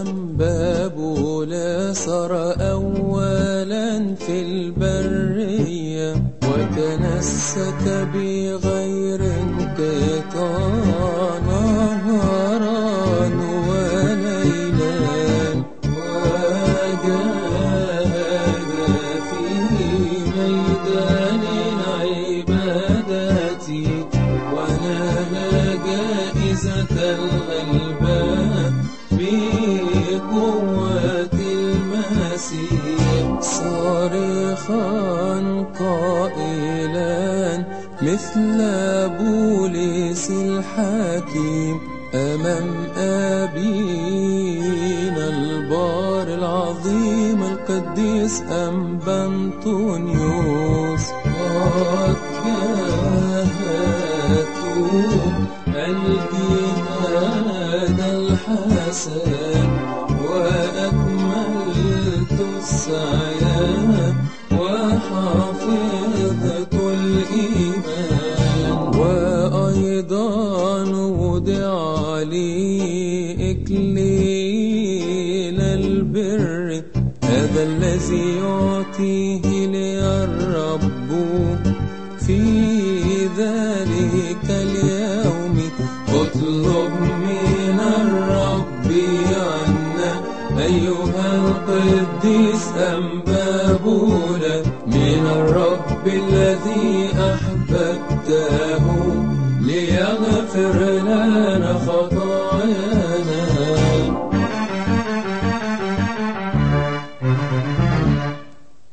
أنبابولا صار أولا في البرية وتنسك بغير انقطاع نهارا وليلا وجاهد في ميدان العبادة ونال جائزة صارخا قائلا مثل بولس الحكيم. أمام أبينا البار العظيم القديس أنبا أنطونيوس قد جاهدت الجهاد الحسن. السعي وحفظت الإيمان وأيضا وضع لي إكليل البر هذا الذي يعطيه لي الرب. في ذلك القديس أنبابولا من الرب الذي أحببته ليغفر لنا خطايانا